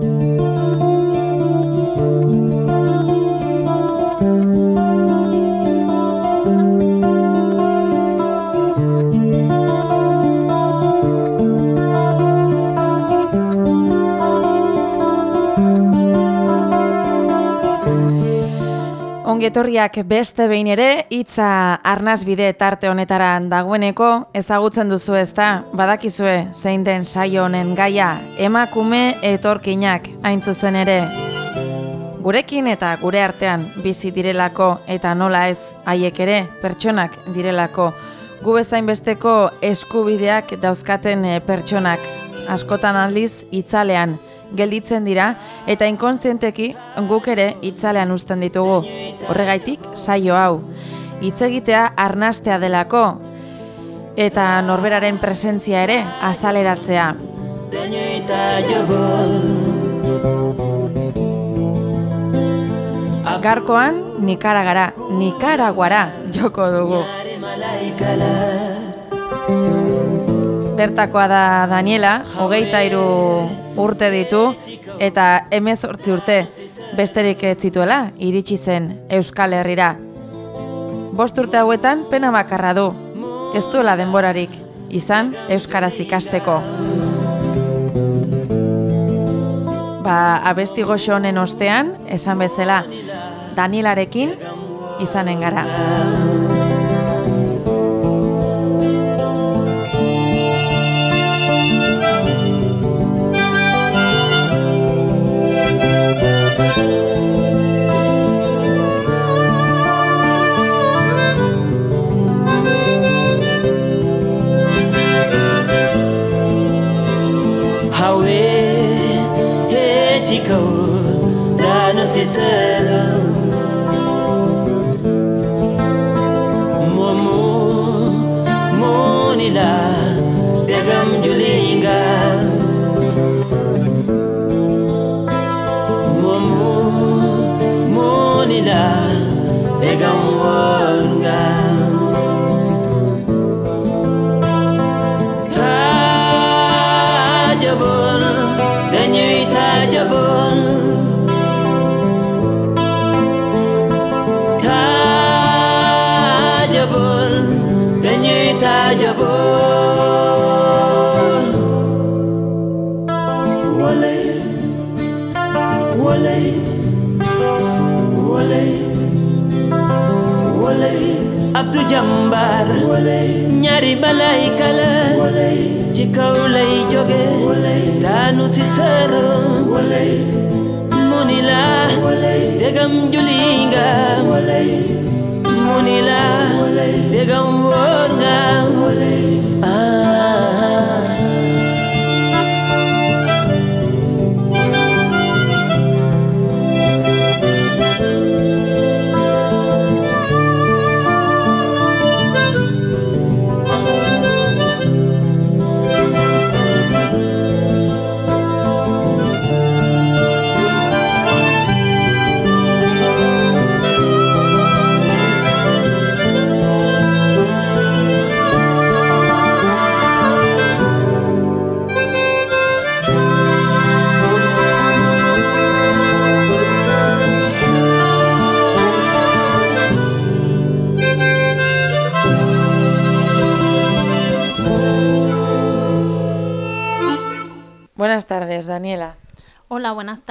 thank you Ongetorriak beste behin ere, hitza arnaz bide tarte honetara dagoeneko, ezagutzen duzu ez da, badakizue zein den saio honen gaia, emakume etorkinak hain zuzen ere. Gurekin eta gure artean bizi direlako eta nola ez haiek ere pertsonak direlako. Gu bezain besteko eskubideak dauzkaten eh, pertsonak, askotan aldiz itzalean, gelditzen dira eta inkontzienteki guk ere itzalean uzten ditugu. Horregaitik saio hau. Hitz egitea arnastea delako eta norberaren presentzia ere azaleratzea. Garkoan Nikaragara, Nikaraguara joko dugu. Bertakoa da Daniela, hogeita iru urte ditu eta emezortzi urte besterik ez zituela iritsi zen Euskal Herrira. Bost urte hauetan pena bakarra du, ez duela denborarik, izan Euskaraz ikasteko. Ba, abesti goxo honen ostean, esan bezala, Danielarekin izanen gara. allá voy. Huele, huele, huele, huele. Abdu Jambar, ñaari balay kala, ci kaw lay joge, daanu si sërëm, mu ni la, dégam juli nga nila. Digang word nga.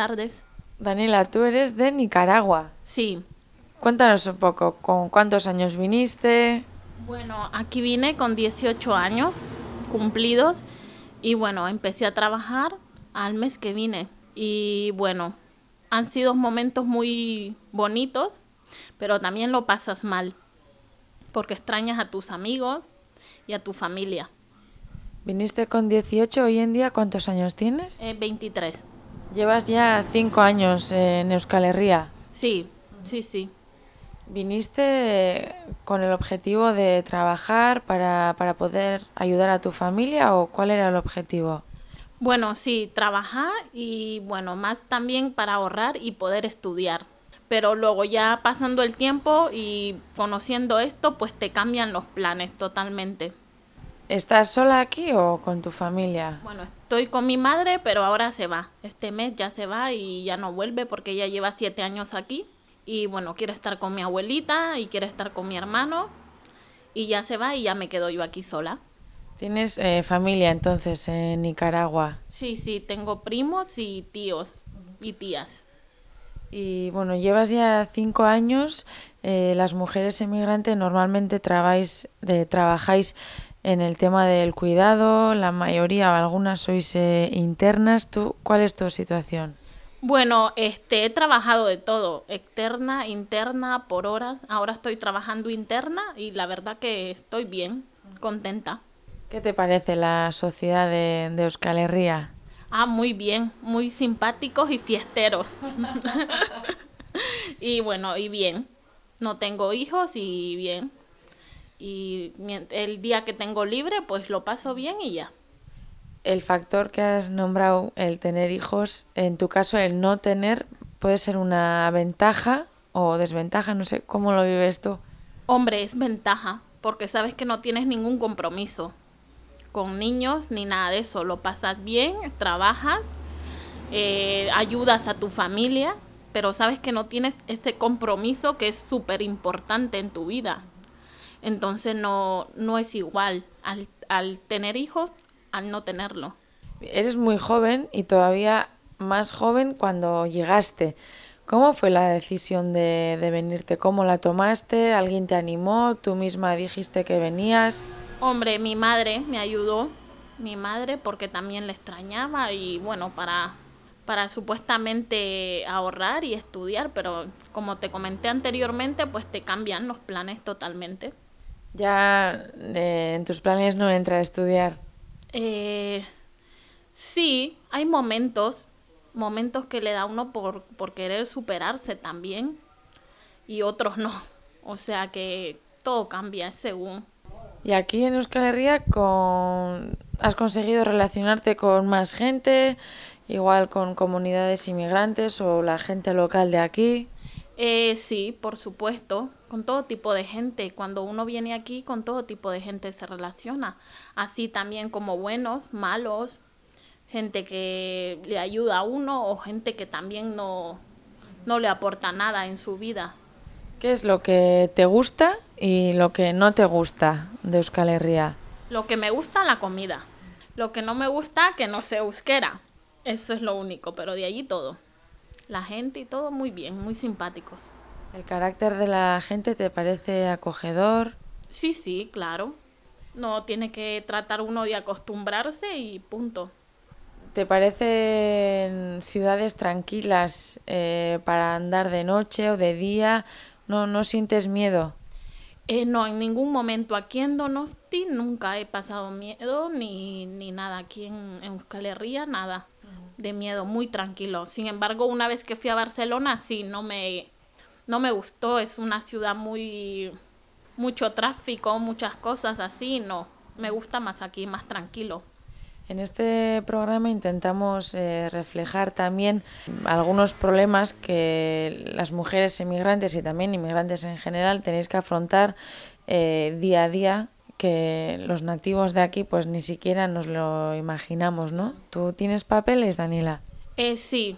Tardes. Daniela, tú eres de Nicaragua. Sí. Cuéntanos un poco, ¿con cuántos años viniste? Bueno, aquí vine con 18 años cumplidos y bueno, empecé a trabajar al mes que vine. Y bueno, han sido momentos muy bonitos, pero también lo pasas mal, porque extrañas a tus amigos y a tu familia. Viniste con 18, hoy en día, ¿cuántos años tienes? Eh, 23. Llevas ya 5 años en Euskal Herria. Sí, sí, sí. ¿Viniste con el objetivo de trabajar para, para poder ayudar a tu familia o cuál era el objetivo? Bueno, sí, trabajar y bueno, más también para ahorrar y poder estudiar. Pero luego ya pasando el tiempo y conociendo esto, pues te cambian los planes totalmente. ¿Estás sola aquí o con tu familia? Bueno, estoy con mi madre, pero ahora se va. Este mes ya se va y ya no vuelve porque ella lleva siete años aquí. Y bueno, quiere estar con mi abuelita y quiere estar con mi hermano. Y ya se va y ya me quedo yo aquí sola. ¿Tienes eh, familia entonces en Nicaragua? Sí, sí, tengo primos y tíos y tías. Y bueno, llevas ya cinco años. eh, las mujeres emigrantes normalmente trabáis, de, trabajáis en el tema del cuidado. La mayoría o algunas sois eh, internas. ¿Tú, ¿Cuál es tu situación? Bueno, este, he trabajado de todo, externa, interna, por horas. Ahora estoy trabajando interna y la verdad que estoy bien, contenta. ¿Qué te parece la sociedad de, de Euskal Herria? Ah, muy bien, muy simpáticos y fiesteros. y bueno, y bien. No tengo hijos y bien. Y el día que tengo libre, pues lo paso bien y ya. El factor que has nombrado, el tener hijos, en tu caso el no tener, puede ser una ventaja o desventaja, no sé cómo lo vives tú. Hombre, es ventaja, porque sabes que no tienes ningún compromiso con niños ni nada de eso. Lo pasas bien, trabajas, eh, ayudas a tu familia, pero sabes que no tienes ese compromiso que es súper importante en tu vida. Entonces no, no es igual al, al tener hijos al no tenerlo. Eres muy joven y todavía más joven cuando llegaste. ¿Cómo fue la decisión de, de venirte? ¿Cómo la tomaste? ¿Alguien te animó? ¿Tú misma dijiste que venías? Hombre, mi madre me ayudó, mi madre porque también le extrañaba y bueno, para, para supuestamente ahorrar y estudiar, pero como te comenté anteriormente, pues te cambian los planes totalmente. Ya eh, en tus planes no entra a estudiar. Eh, sí, hay momentos, momentos que le da uno por, por querer superarse también y otros no. O sea que todo cambia según. Y aquí en Euskal Herria con... has conseguido relacionarte con más gente, igual con comunidades inmigrantes o la gente local de aquí. Eh, sí, por supuesto, con todo tipo de gente. Cuando uno viene aquí, con todo tipo de gente se relaciona. Así también como buenos, malos, gente que le ayuda a uno o gente que también no, no le aporta nada en su vida. ¿Qué es lo que te gusta y lo que no te gusta de Euskal Herria? Lo que me gusta, la comida. Lo que no me gusta, que no sé euskera. Eso es lo único, pero de allí todo. La gente y todo muy bien, muy simpáticos. ¿El carácter de la gente te parece acogedor? Sí, sí, claro. No tiene que tratar uno de acostumbrarse y punto. ¿Te parecen ciudades tranquilas eh, para andar de noche o de día? ¿No, no sientes miedo? Eh, no, en ningún momento aquí en Donosti nunca he pasado miedo ni, ni nada. Aquí en, en Euskal Herria, nada de miedo, muy tranquilo. Sin embargo, una vez que fui a Barcelona, sí, no me, no me gustó. Es una ciudad muy... mucho tráfico, muchas cosas así, no. Me gusta más aquí, más tranquilo. En este programa intentamos eh, reflejar también algunos problemas que las mujeres inmigrantes y también inmigrantes en general tenéis que afrontar eh, día a día que los nativos de aquí pues ni siquiera nos lo imaginamos, ¿no? ¿Tú tienes papeles, Daniela? Eh, sí,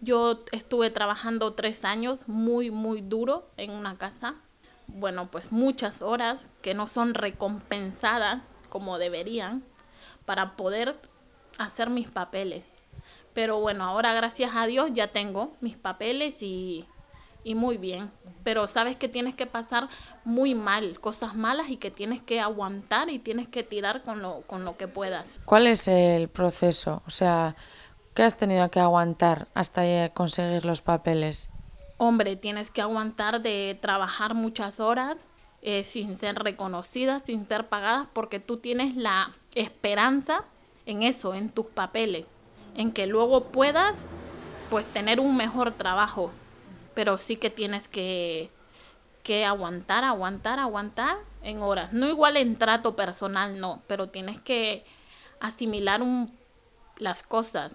yo estuve trabajando tres años muy, muy duro en una casa. Bueno, pues muchas horas que no son recompensadas como deberían para poder hacer mis papeles. Pero bueno, ahora gracias a Dios ya tengo mis papeles y, y muy bien. Pero sabes que tienes que pasar muy mal, cosas malas y que tienes que aguantar y tienes que tirar con lo, con lo que puedas. ¿Cuál es el proceso? O sea, ¿qué has tenido que aguantar hasta eh, conseguir los papeles? Hombre, tienes que aguantar de trabajar muchas horas eh, sin ser reconocidas, sin ser pagadas, porque tú tienes la esperanza en eso, en tus papeles, en que luego puedas pues tener un mejor trabajo, pero sí que tienes que, que aguantar, aguantar, aguantar en horas. No igual en trato personal, no, pero tienes que asimilar un, las cosas.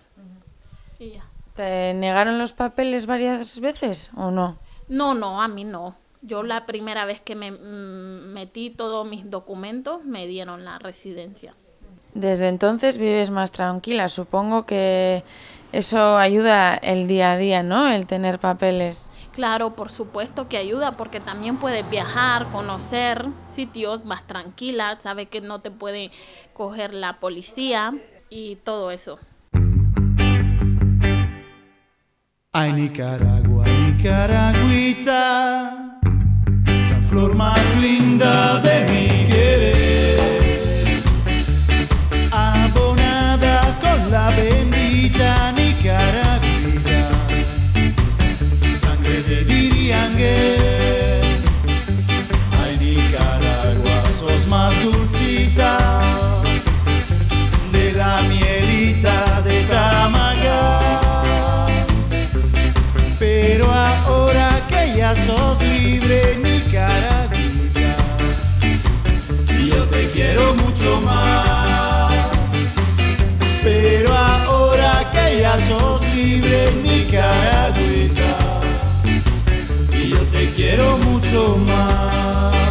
Y ya. ¿Te negaron los papeles varias veces o no? No, no, a mí no. Yo la primera vez que me mm, metí todos mis documentos me dieron la residencia. Desde entonces vives más tranquila. Supongo que eso ayuda el día a día, ¿no? El tener papeles. Claro, por supuesto que ayuda porque también puedes viajar, conocer sitios más tranquilas, sabe que no te puede coger la policía y todo eso. Ay, Nicaragua, Nicaragüita, la flor más linda de mi querer, abonada con la bendita Nicaragüita, sangre de Diriangue. Sos libre, Nicaragüita, yo te quiero mucho más. Pero ahora que ya sos libre, Nicaragüita, yo te quiero mucho más.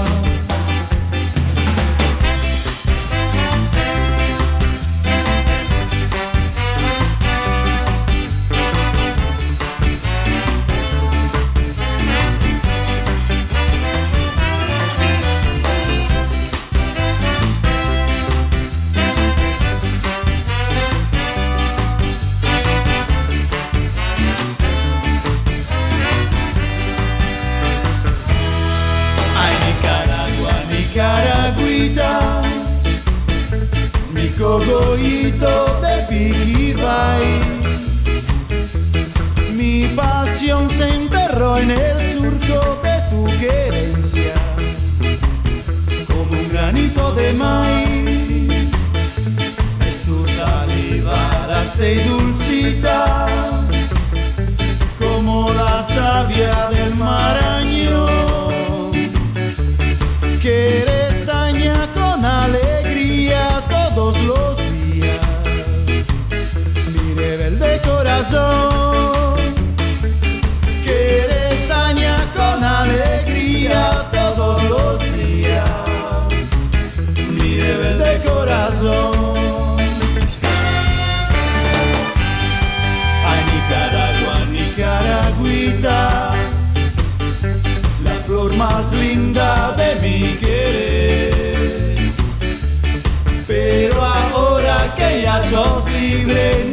Mi cogollito de Piquibay. Mi pasión se enterró en el surco de tu querencia, como un granito de maíz. Es tu saliva, y dulcita, como la savia del marañón corazón, que eres daña con alegría todos los días. Mi rebelde corazón. Ay, Nicaragua, Nicaragüita la flor más linda de mi querer. Pero ahora que ya sos libre,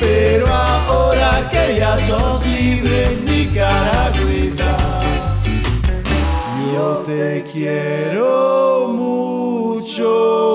Pero ahora que ya sos libre, Nicaragüita, yo te quiero mucho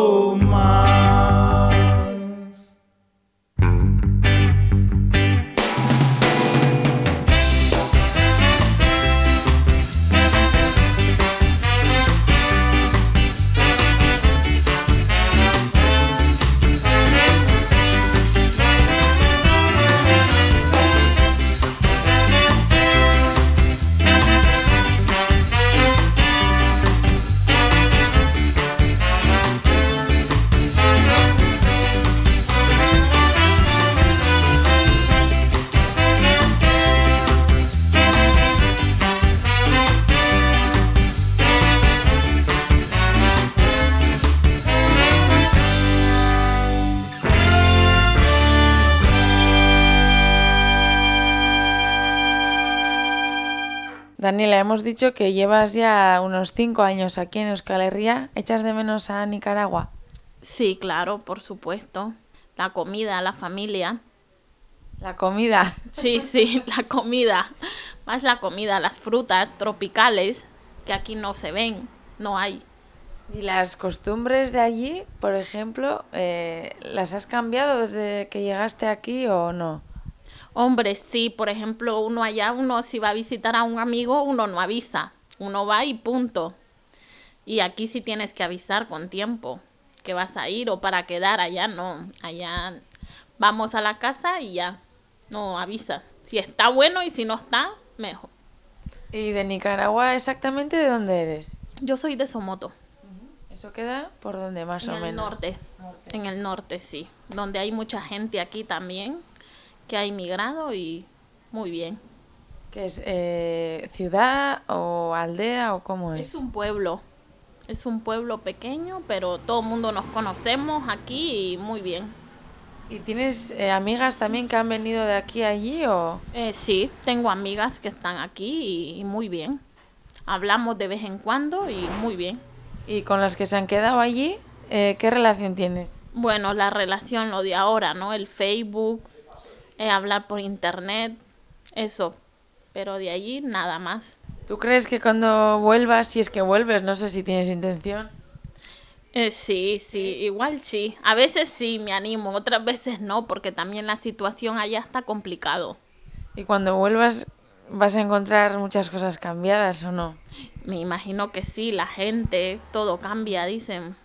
Hemos dicho que llevas ya unos cinco años aquí en Euskal Herria. ¿Echas de menos a Nicaragua? Sí, claro, por supuesto. La comida, la familia. La comida. Sí, sí, la comida. Más la comida, las frutas tropicales que aquí no se ven, no hay. ¿Y las costumbres de allí, por ejemplo, eh, las has cambiado desde que llegaste aquí o no? Hombre, sí, por ejemplo, uno allá, uno si va a visitar a un amigo, uno no avisa. Uno va y punto. Y aquí sí tienes que avisar con tiempo que vas a ir o para quedar allá, no. Allá vamos a la casa y ya, no avisas. Si está bueno y si no está, mejor. ¿Y de Nicaragua exactamente de dónde eres? Yo soy de Somoto. ¿Eso queda por dónde más en o el menos? norte, en el norte sí, donde hay mucha gente aquí también que ha inmigrado y muy bien. ¿Qué es eh, ciudad o aldea o cómo es? Es un pueblo, es un pueblo pequeño, pero todo el mundo nos conocemos aquí y muy bien. ¿Y tienes eh, amigas también que han venido de aquí a allí o...? Eh, sí, tengo amigas que están aquí y, y muy bien. Hablamos de vez en cuando y muy bien. ¿Y con las que se han quedado allí, eh, qué relación tienes? Bueno, la relación, lo de ahora, ¿no? El Facebook, eh, hablar por internet, eso. Pero de allí nada más. ¿Tú crees que cuando vuelvas, si es que vuelves, no sé si tienes intención, Eh, sí, sí, igual sí. A veces sí me animo, otras veces no, porque también la situación allá está complicado. y cuando vuelvas vas a encontrar muchas cosas cambiadas o no? Me imagino que sí, la gente, todo cambia, dicen.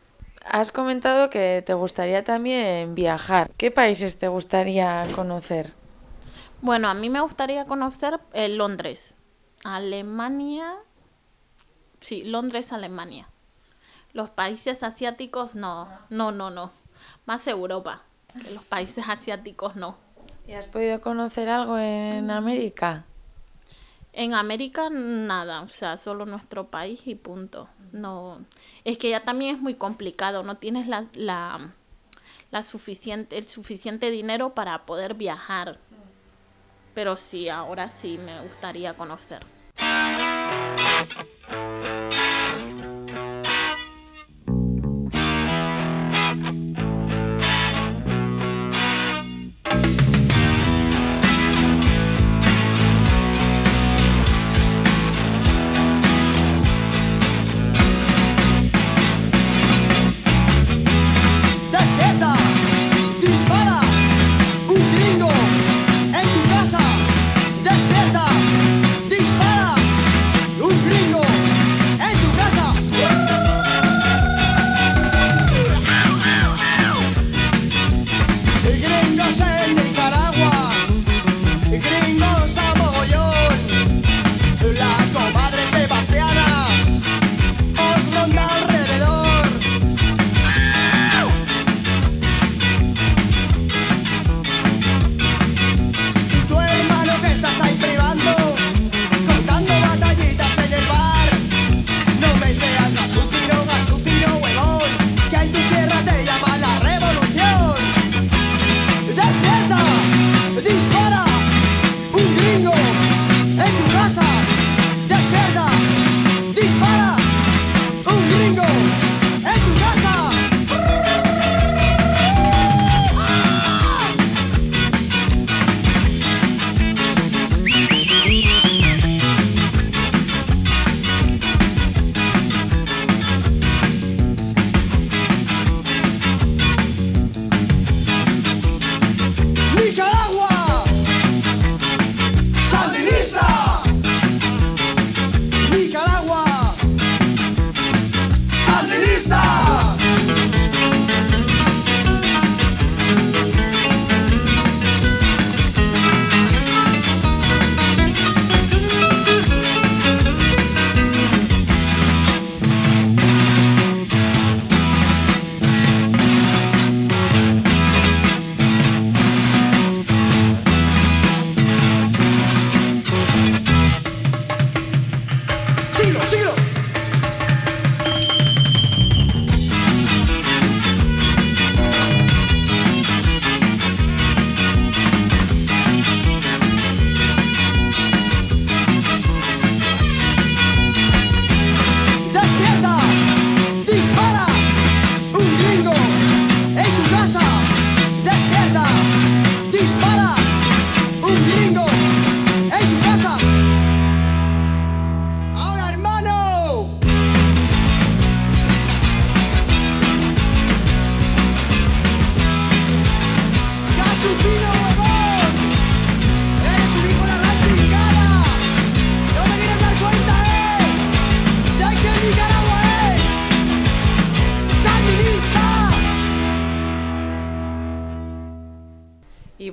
Has comentado que te gustaría también viajar. ¿Qué países te gustaría conocer? Bueno, a mí me gustaría conocer eh, Londres, Alemania. Sí, Londres, Alemania. Los países asiáticos no, no, no, no. Más Europa, que los países asiáticos no. ¿Y has podido conocer algo en América? En América nada, o sea, solo nuestro país y punto. No, es que ya también es muy complicado, no tienes la, la, la suficiente, el suficiente dinero para poder viajar. Pero sí, ahora sí me gustaría conocer.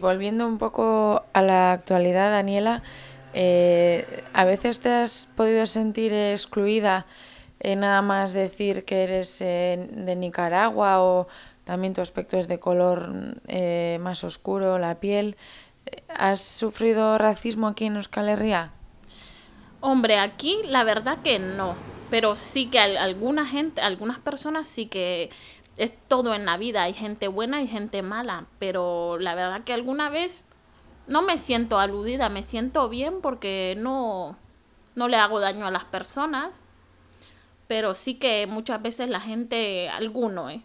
Volviendo un poco a la actualidad, Daniela, eh, ¿a veces te has podido sentir excluida eh, nada más decir que eres eh, de Nicaragua o también tu aspecto es de color eh, más oscuro, la piel. ¿Has sufrido racismo aquí en Euskal Herria? Hombre, aquí la verdad que no, pero sí que al- alguna gente, algunas personas sí que es todo en la vida, hay gente buena y gente mala, pero la verdad que alguna vez no me siento aludida, me siento bien porque no, no le hago daño a las personas, pero sí que muchas veces la gente, alguno, eh,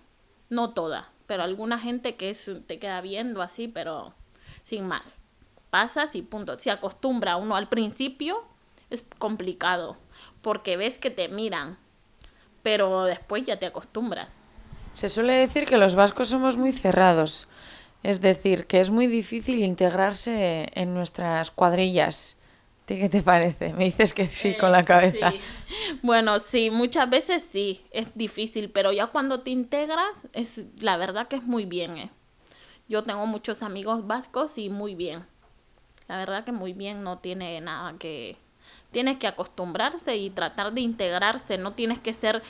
no toda, pero alguna gente que es, te queda viendo así, pero sin más. Pasas y punto. Se acostumbra uno al principio, es complicado, porque ves que te miran, pero después ya te acostumbras. Se suele decir que los vascos somos muy cerrados, es decir, que es muy difícil integrarse en nuestras cuadrillas. ¿A ti ¿Qué te parece? Me dices que sí con la cabeza. Sí. Bueno, sí, muchas veces sí, es difícil, pero ya cuando te integras, es la verdad que es muy bien. eh. Yo tengo muchos amigos vascos y muy bien. La verdad que muy bien, no tiene nada que... Tienes que acostumbrarse y tratar de integrarse, no tienes que ser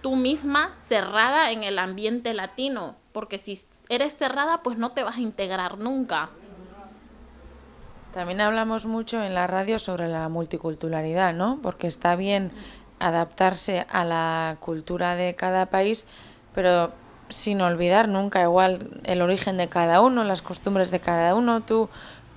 tú misma cerrada en el ambiente latino, porque si eres cerrada, pues no te vas a integrar nunca. También hablamos mucho en la radio sobre la multiculturalidad, ¿no? Porque está bien adaptarse a la cultura de cada país, pero sin olvidar nunca igual el origen de cada uno, las costumbres de cada uno. ¿Tú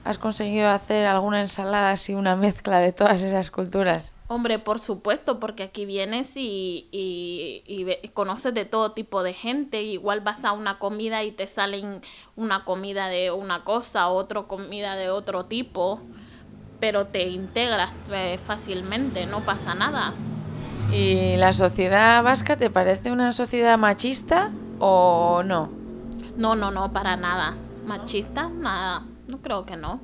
has conseguido hacer alguna ensalada así, una mezcla de todas esas culturas? Hombre, por supuesto, porque aquí vienes y, y, y conoces de todo tipo de gente. Igual vas a una comida y te salen una comida de una cosa, otra comida de otro tipo, pero te integras eh, fácilmente, no pasa nada. ¿Y la sociedad vasca te parece una sociedad machista o no? No, no, no, para nada. Machista, nada. No creo que no.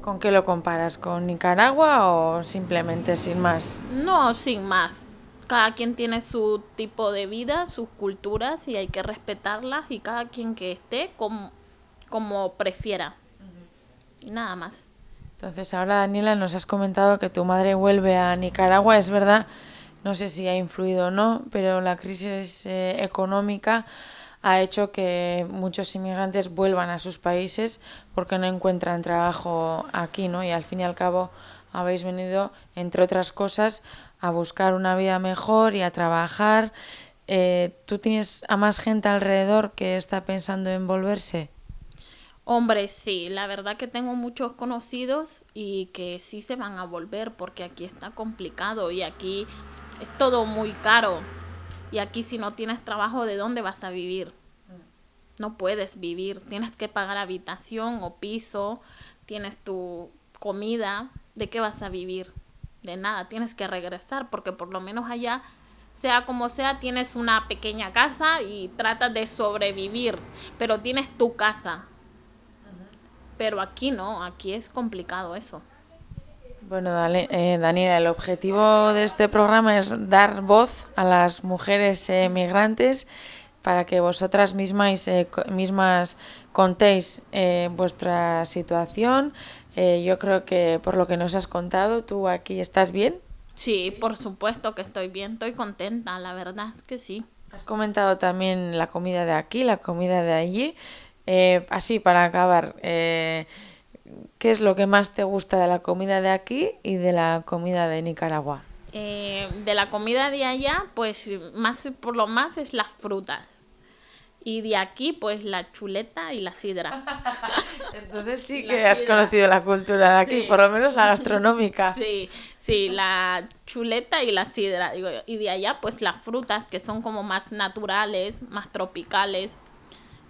¿Con qué lo comparas? ¿Con Nicaragua o simplemente sin más? No, sin más. Cada quien tiene su tipo de vida, sus culturas y hay que respetarlas y cada quien que esté como, como prefiera. Y nada más. Entonces ahora Daniela nos has comentado que tu madre vuelve a Nicaragua, es verdad, no sé si ha influido o no, pero la crisis eh, económica ha hecho que muchos inmigrantes vuelvan a sus países porque no encuentran trabajo aquí, ¿no? Y al fin y al cabo habéis venido, entre otras cosas, a buscar una vida mejor y a trabajar. Eh, ¿Tú tienes a más gente alrededor que está pensando en volverse? Hombre, sí, la verdad que tengo muchos conocidos y que sí se van a volver porque aquí está complicado y aquí es todo muy caro. Y aquí si no tienes trabajo, ¿de dónde vas a vivir? No puedes vivir, tienes que pagar habitación o piso, tienes tu comida, ¿de qué vas a vivir? De nada, tienes que regresar porque por lo menos allá, sea como sea, tienes una pequeña casa y tratas de sobrevivir, pero tienes tu casa. Pero aquí no, aquí es complicado eso. Bueno, dale, eh, Daniela, el objetivo de este programa es dar voz a las mujeres eh, migrantes para que vosotras mismas, eh, mismas contéis eh, vuestra situación. Yo creo que por lo que nos has contado, tú aquí estás bien. Sí, por supuesto que estoy bien, estoy contenta, la verdad es que sí. Has comentado también la comida de aquí, la comida de allí. Así, para acabar, eh, ¿qué es lo que más te gusta de la comida de aquí y de la comida de Nicaragua? Eh, de la comida de allá, pues más por lo más es las frutas. Y de aquí, pues la chuleta y la sidra. Entonces sí que has conocido la cultura de aquí, Sí. por lo menos la gastronómica. Sí, sí, la chuleta y la sidra. Digo, y de allá, pues las frutas que son como más naturales, más tropicales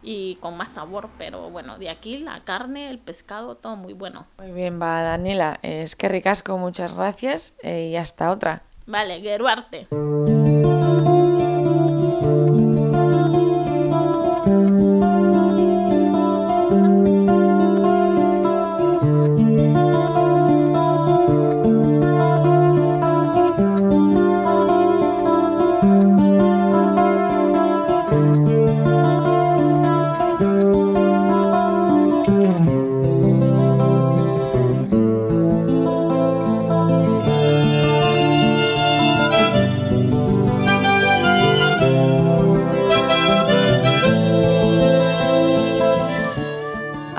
y con más sabor. Pero bueno, de aquí la carne, el pescado, todo muy bueno. Muy bien, va Daniela. Es que ricasco, muchas gracias eh, y hasta otra. Vale, Geruarte.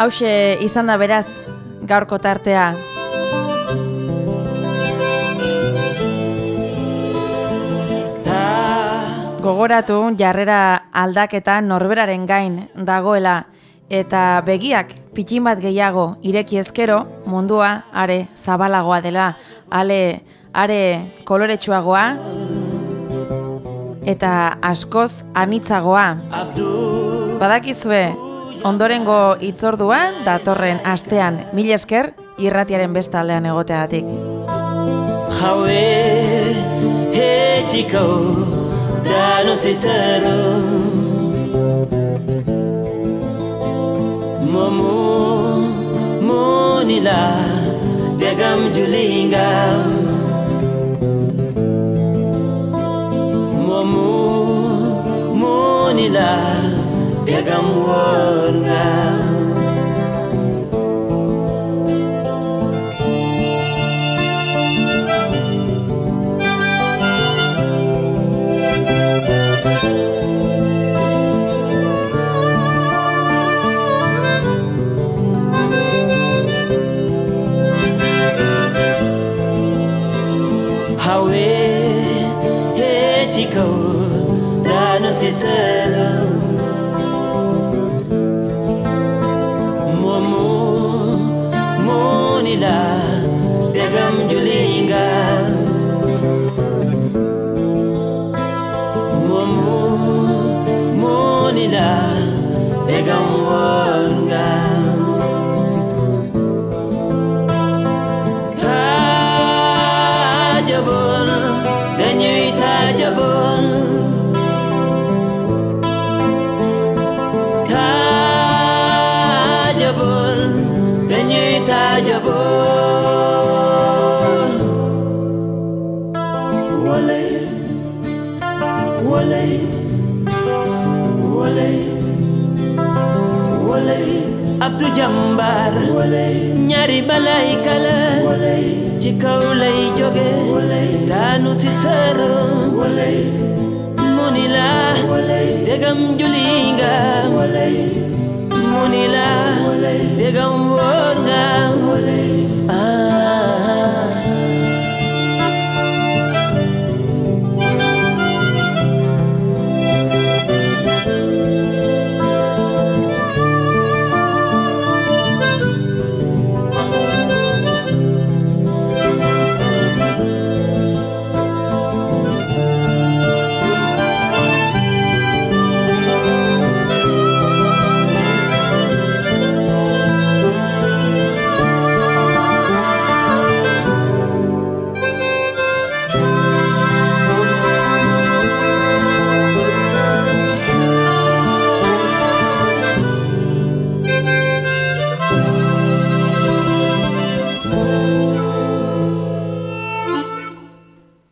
Hauxe izan da beraz gaurko tartea. Ta Gogoratu jarrera aldaketa norberaren gain dagoela eta begiak pitin bat gehiago ireki ezkero mundua are zabalagoa dela, ale are koloretsuagoa eta askoz anitzagoa. Badakizue, ondorengo itzorduan datorren astean mil esker irratiaren bestaldean egoteagatik. Jaue chico Dano sincero Momu Monila Degam julingam Momu Monila dagang now. Mu ni la